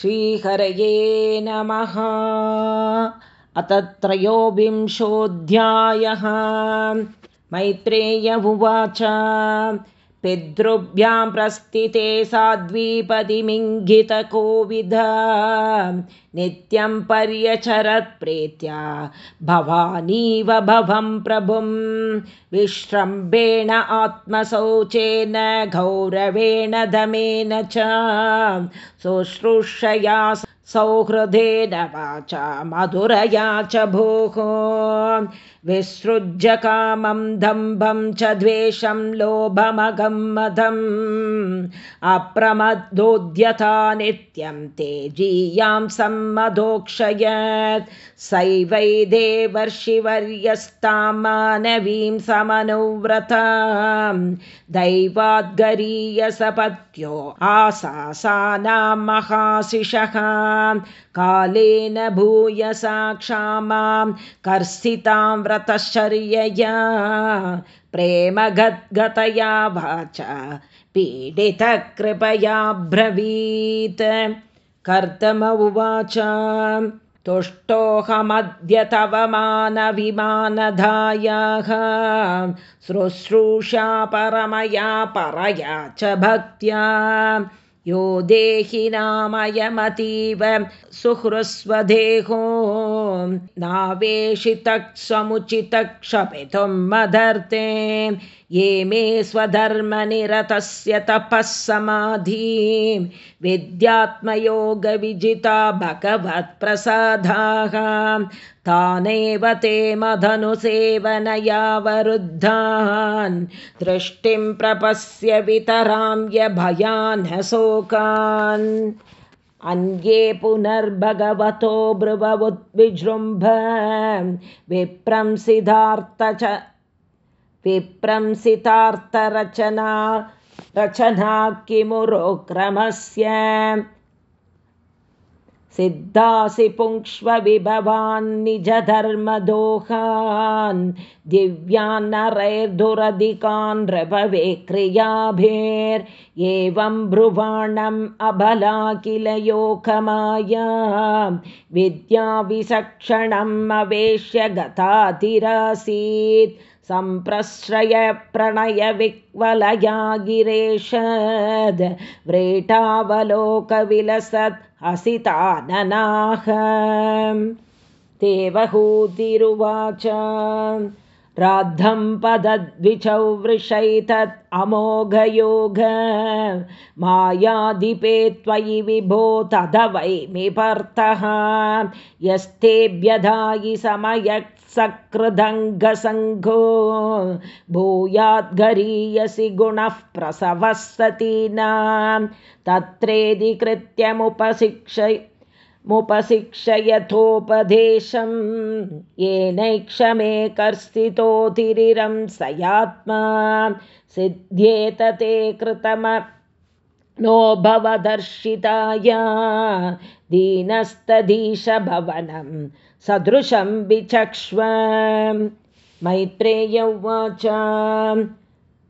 श्रीहरये नमः। अत त्रयोविंशोऽध्यायः मैत्रेय उवाच पितृभ्यां प्रस्थिते साद्वीपदिमिङ्गितकोविदा नित्यं पर्यचरत्प्रीत्या भवानीव भवं प्रभुं विश्रम्भेण आत्मशौचेन गौरवेण दमेन च। शुश्रूषया सौहृदेन वाचा मधुरया च भोः विसृज्य कामं दम्भं च द्वेषं लोभमगं मदम् अप्रमदोद्यता नित्यं तेजीयां सम्मदोक्षयत् सैवै देवर्षिवर्यस्तां मानवीं समनुव्रतां दैवाद्गरीयसपत्यो आसासानां महाशिषः कालेन भूयसा क्षामां कर्षितां व्रतश्चर्यया प्रेमगद्गतया वाच पीडितकृपया ब्रवीत्। कर्तम उवाच तुष्टोऽहमद्य तव मानविमानधायाः शुश्रूषा परमया परया च भक्त्या। यो देहि नामयमतीव सुहृस्वदेहो नावेशितः समुचितः क्षपितुं मदर्ते। ये मे स्वधर्मनिरतस्य तपः समाधि विद्यात्मयोगविजिता भगवत्प्रसादाः। तानेव ते मधनुसेवनयावरुद्धान्। दृष्टिं प्रपस्य वितराम्य भयान् शोकान् अन्ये पुनर्भगवतो ब्रुवुद्विजृम्भ विप्रंसिदार्थ च विप्रंसितार्थरचना रचना किमुरोक्रमस्य सिद्धासि पुङ्क्ष्वविभवान् निजधर्मदोहान् दिव्यान् नरैर्दुरधिकान् रभवे क्रियाभिर्येवं ब्रुवाणम् अबला किल योकमाया विद्याविचक्षणम् अवेश्य गतातिरासीत् सम्प्रश्रयप्रणयविक्वलया गिरेशद् व्रेटावलोकविलसत् हसिताननाः देवहूतिरुवाच राद्धं पदद्विचौ वृषैतत् अमोघयोग। मायाधिपे त्वयि विभो तद वै मिपर्तः यस्तेभ्यधायि समयः सकृदङ्गसङ्घो भूयाद्गरीयसि गुणः प्रसवः सतीनां तत्रेधिकृत्यमुपशिक्ष मुपशिक्षयथोपदेशं येनैक्षमे कर्षितोतिरिरं सयात्मा। सिद्ध्येत ते कृतम नो भवदर्शिताय। दीनस्तधीशभवनं सदृशं विचक्ष्व। मैत्रेय उवाच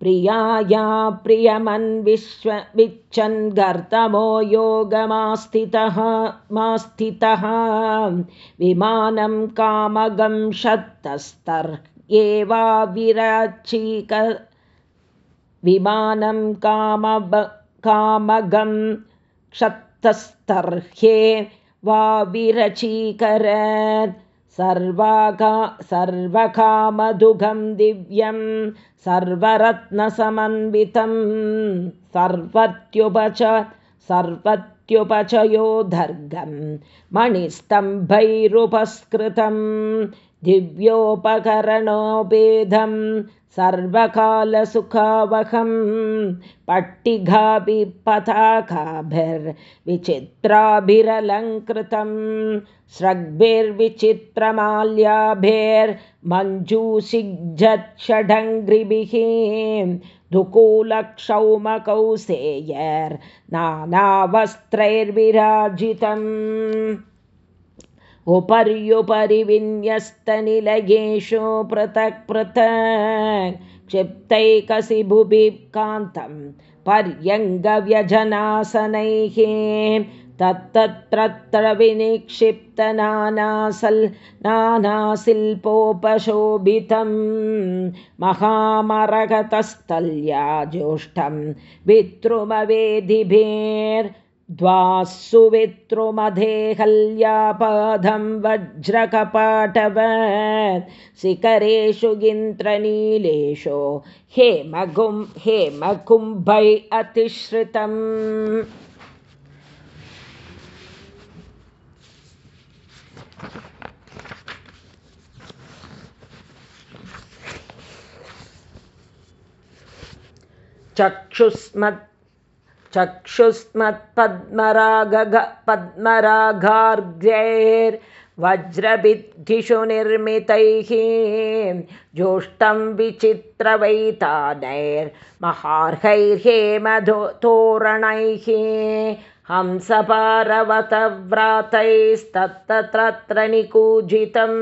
प्रियाया प्रियमन्विश्व विच्छन् गर्तमो योगमास्थितः मास्थितः। विमानं कामगं शत्तस्तर्ह्येवाविरचीक विमानं कामब कामगं क्षत्तस्तर्ह्ये वा विरचीकरत् सर्वाका सर्वकामदुघं दिव्यं सर्वरत्नसमन्वितं सर्वत्युपच सर्वत्युपचयोधर्गं मणिस्तम्भैरुपस्कृतं दिव्योपकरणोपेदं सर्वकालसुखावहं पट्टिघाभिपताकाभिर्विचित्राभिरलङ्कृतं स्रग्भिर्विचित्रमाल्याभिर्मञ्जूषिज्झषडङ्घ्रिभिः दुकूलक्षौमकौसेयर्नानावस्त्रैर्विराजितम् उपर्युपरि विन्यस्तनिलयेषु पृथक् पृथक् क्षिप्तैकसिभुभिः कान्तं पर्यङ्गव्यजनासनैः तत्तत्र विनिक्षिप्तनानासल् नानाशिल्पोपशोभितं महामरगतस्थल्या ज्योष्ठं वितृमवेदिभेर्द्वासु वितृमधेहल्यापदं वज्रकपाटवत् शिखरेषु गिन्त्रनीलेषु हेमगुं हेमकुम्भै अतिश्रितम्। चक्षुस्मत् चक्षुस्मत्पद्मराग पद्मरागार्ग्यैर्वज्रभिद्धिषु निर्मितैः ज्योष्टं विचित्रवैतानैर्महार्हैर्हेमधो तोरणैः हंसपारवतव्रातैस्तत्तत्र निकूजितं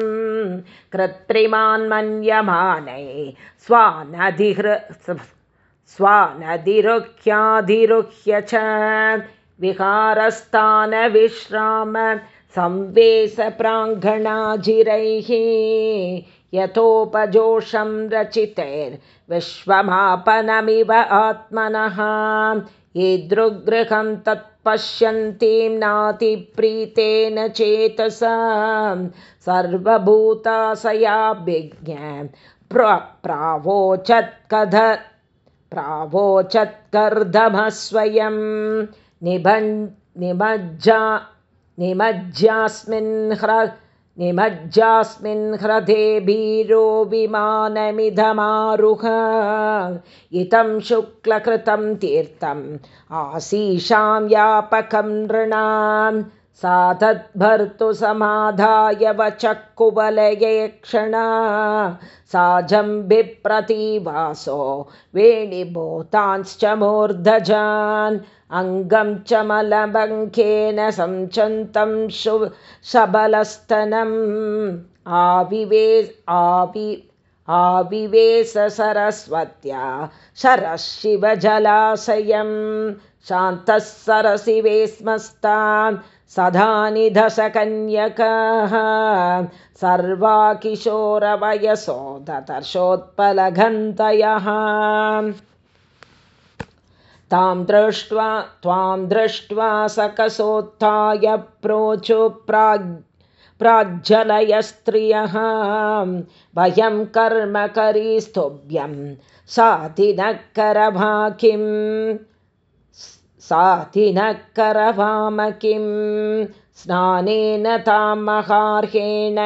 कृत्रिमान्मन्यमानै स्वानधिहृ स्वानधिरुह्याधिरुह्य च विहारस्थानविश्राम संवेशप्राङ्गणाजिरैः यथोपजोषं रचितैर्विश्वमापनमिव आत्मनः ईदृगृहं तत्पश्यन्तीं नातिप्रीतेन चेतसा सर्वभूताशयाभिज्ञ प्र प्रावोचत्कध प्रावोचत्कर्दमस्वयं निभन् निमज्जा निमज्जास्मिन् ह्र निमज्जास्मिन् ह्रदे भीरो विमानमिदमारुह इतं शुक्लकृतं तीर्थम् आशीषां व्यापकं नृणाम् सा तद्भर्तु समाधाय वचक्कुवलये क्षणा। सा जम्बिप्रतिवासो वेणिभूतांश्च मूर्धजान्। अङ्गं च मलबङ्केन संचन्तं शु सबलस्तनम्। आविवे आवि आविवेश सरस्वत्या शरः शिवजलाशयं शान्तः सरसिवे स्मस्तान् सदा निधसकन्यकाः सर्वा किशोरवयसो दतर्षोत्पलघन्तयः तां दृष्ट्वा त्वां दृष्ट्वा सकसोत्थाय प्रोचु प्राग् प्राज्जलयस्त्रियः भयं कर्म करीस्तुभ्यं साधिनकरभाकिम् साधिनः करवाम किं स्नानेन तां महार्हेण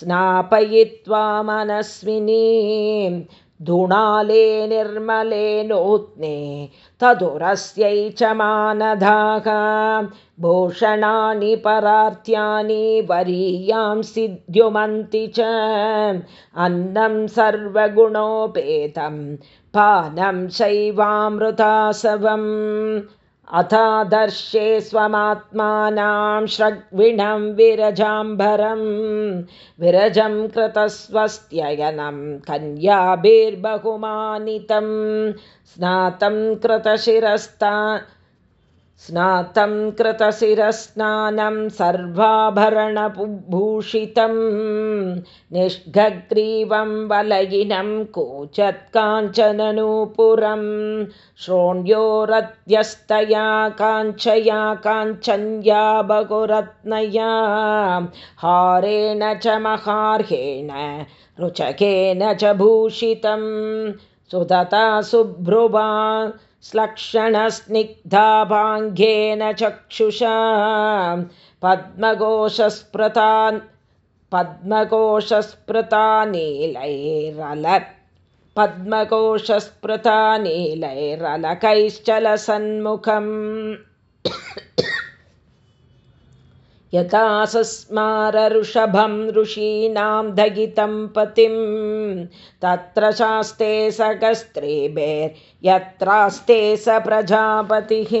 स्नापयित्वा मनस्विनीं धुणाले निर्मले नोत्ने तदुरस्यै च मानधाः भूषणानि परार्त्यानि वरीयां सिद्ध्युमन्ति च अन्नं सर्वगुणोपेतं पानं शैवामृतासवम् अथादर्शे स्वमात्मानां श्रग्विणं विरजाम्बरं विरजं कृतस्वस्त्ययनं कन्याभिर्बहुमानितं स्नातं कृतशिरस्ता स्नातं कृतशिरस्नानं सर्वाभरणभूषितं निष्घग्रीवं वलयिनं कोचत्काञ्चननूपुरं श्रोण्योरत्यस्तया काञ्चया काञ्चन्या बहुरत्नया हारेण च महार्हेण रुचकेन च भूषितं सुदता सुभ्रुवा श्लक्षणस्निग्धाभाङ्ग्येन चक्षुषा। पद्मकोशस्पृतान् पद्मकोशस्पृता नीलैरल पद्मकोशस्पृता नीलैरलकैश्चलसन्मुखम् यथा सस्मारऋषभं ऋषीणां दगितं पतिं। तत्र शास्ते सगस्त्रीभिर्यत्रास्ते स प्रजापतिः।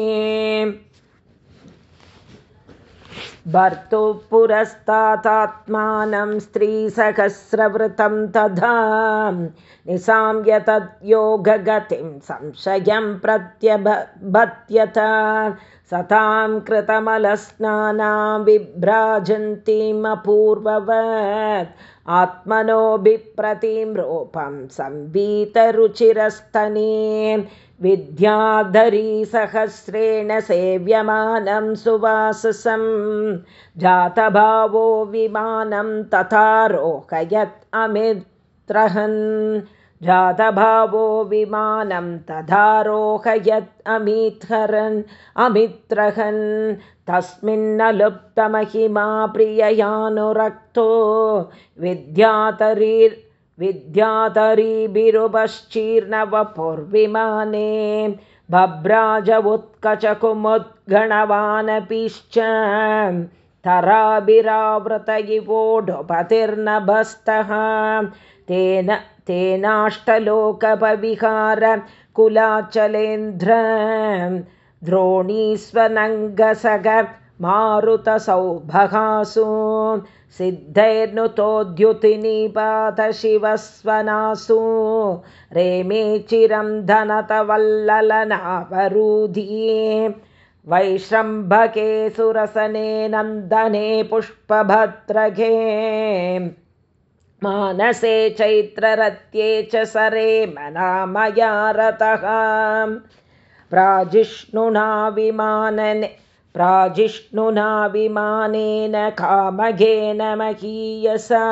भर्तुः पुरस्तात्मानं स्त्रीसहस्रवृतं तथा। निशाम्य तद्योगगतिं संशयं प्रत्यभत्यत सतां कृतमलस्नानां विभ्राजन्तीमपूर्ववत् आत्मनोऽभिप्रतिं रूपं संवीतरुचिरस्तने विद्याधरी सहस्रेण सेव्यमानं सुवाससं। जातभावो विमानं तथारोहयत् अमित्रहन् जातभावो विमानं तथारोहयत् अमित्हरन् अमित्रहन्। तस्मिन्नलुप्तमहिमा प्रिययानुरक्तो। विद्यातरीर् विद्यातरीभिरुपश्चीर्णवपुर्विमाने। भभ्राज उत्कचकुमुद्गणवानपिश्च तराभिरावृत इवोढुपतिर्नभस्तः तेन कुलाचलेन्द्र द्रोणीस्वनङ्गसग मारुतसौभगासु सिद्धैर्नुतोद्युतिनिपातशिवस्वनासु रेमे चिरं धनतवल्ललनावरुधिये वैश्रम्भके सुरसने नन्दने पुष्पभद्रघे मानसे चैत्ररत्ये च सरे मनामया रतः प्राजिष्णुना विमानने प्राजिष्णुना विमानेन कामघेन महीयसा।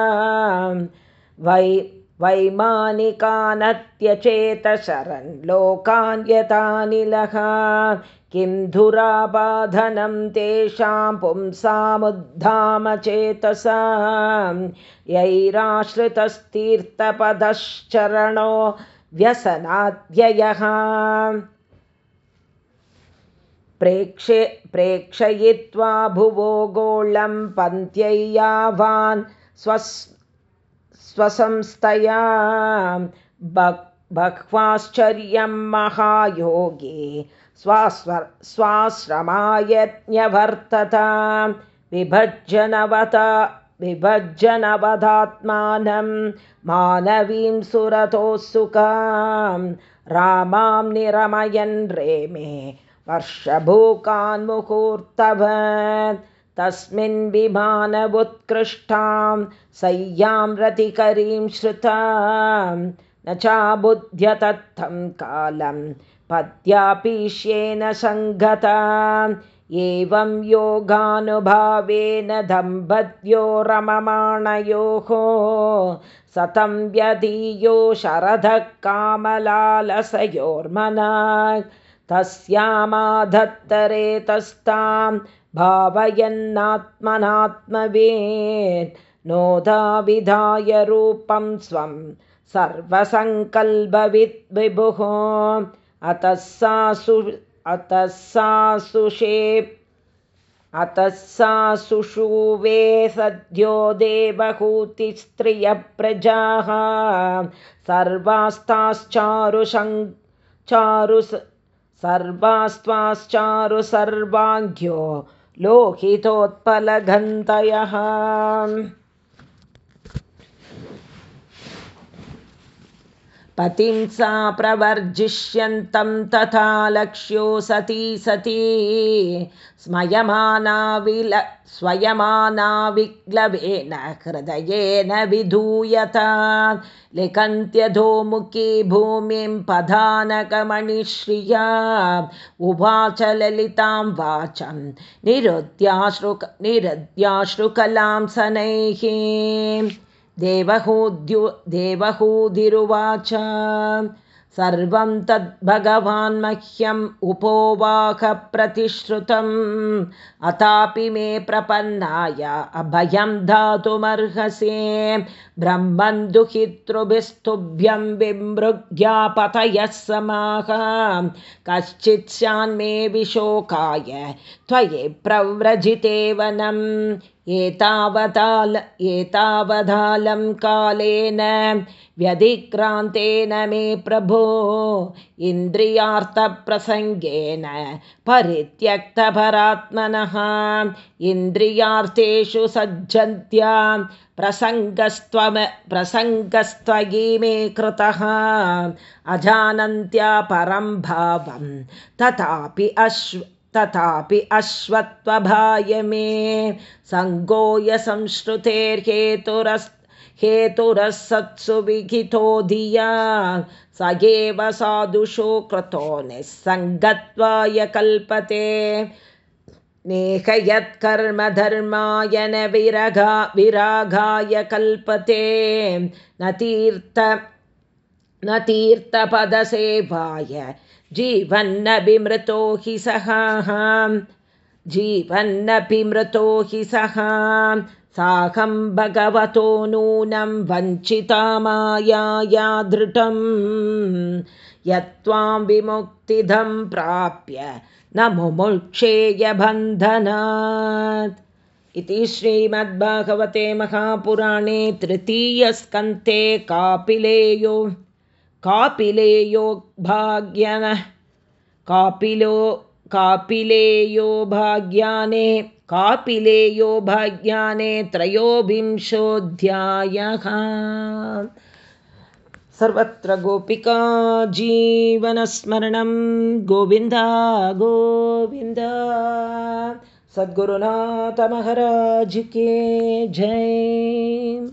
वै वैमानिकानत्यचेतशरन् लोकान् यथानिलः किं धुराबाधनं तेषां पुंसामुद्धामचेतसां यैराश्रितस्तीर्थपदश्चरणो व्यसनाद्ययः। प्रेक्षे प्रेक्षयित्वा भुवो गोळं पन्त्यैयावान् स्वस् स्वसंस्थया। बह्वाश्चर्यं महायोगे स्वास्व स्वाश्रमायज्ञवर्तता। विभज्जनवता विभज्जनवधात्मानं मानवीं सुरतोत्सुकां रामां निरमयन् रेमे वर्षभूकान्मुहूर्तव तस्मिन् विमानवुत्कृष्टां सय्यां रतिकरीं श्रुतां। न चाबुध्यतत्थं कालं पद्यापीष्येन सङ्गता एवं योगानुभावेन दम्पत्यो रममाणयोः सतं व्यधीयो शरदः कामलालसयोर्मना तस्यामाधत्तरेतस्तां भावयन्नात्मनात्मवेत् नोदाविधाय रूपं स्वं सर्वसङ्कल्पविद् विभुः अतः सा सु अतः सा सुषेप् अतः सा सुषुवे सद्यो देवहूतिस्त्रियप्रजाः सर्वास्ताश्चारुशङ् चारु सर्वास्त्वाश्चारु सर्वाङ्घ्यो लोहितोत्पलगन्तयः पतिं सा प्रवर्जिष्यन्तं तथा लक्ष्यो सती सती। स्मयमाना विल स्वयमाना विग्लवेन हृदयेन विधूयता। लिखन्त्यधोमुखी भूमिं पधानकमणिश्रिया। उवाच ललितां वाचं निरुद्याश्रु निरुद्याश्रुकलां सनैः देवहूद्यु देवहूदिरुवाच। सर्वं तद्भगवान् मह्यम् उपोवाहप्रतिश्रुतम् अथापि मे प्रपन्नाय अभयं दातुमर्हसे ब्रह्मन् दुहितृभिस्तुभ्यं विमृग्यापतयः समाह। कश्चित् स्यान्मे विशोकाय त्वयि प्रव्रजिते वनम् एतावताल एतावधालं कालेन व्यधिक्रान्तेन मे प्रभो इन्द्रियार्थप्रसङ्गेन परित्यक्तपरात्मनः इन्द्रियार्थेषु सज्जन्त्या प्रसङ्गस्त्वम प्रसङ्गस्त्वयि मे कृतः। अजानन्त्या परं भावं तथापि अश्व तथापि अश्वत्वभाय मे सङ्गोय संश्रुतेर्हेतुरस् हेतुरसत्सु विहितो धिया। स एव साधुषो कृतो निःसङ्गत्वाय कल्पते। नेह यत्कर्मधर्माय न विरगा विरागाय कल्पते। न तीर्थ न तीर्थपदसेवाय जीवन्नपि मृतो हि सः जीवन्नपि मृतो हि सः साकं भगवतो नूनं वञ्चिता मायाया धृतं यत्त्वां विमुक्तिदं प्राप्य न मुमुक्षेयबन्धनात् इति श्रीमद्भागवते महापुराणे तृतीयस्कन्ते कापिलेयो कापिलेयो भाग्यनः कापिलो कापिलेयो भाग्याने कापिलेयो भाग्याने त्रयोविंशोऽध्यायः। सर्वत्र गोपिका जीवनस्मरणं। गोविन्द गोविन्द। सद्गुरुनाथमहाराज के जय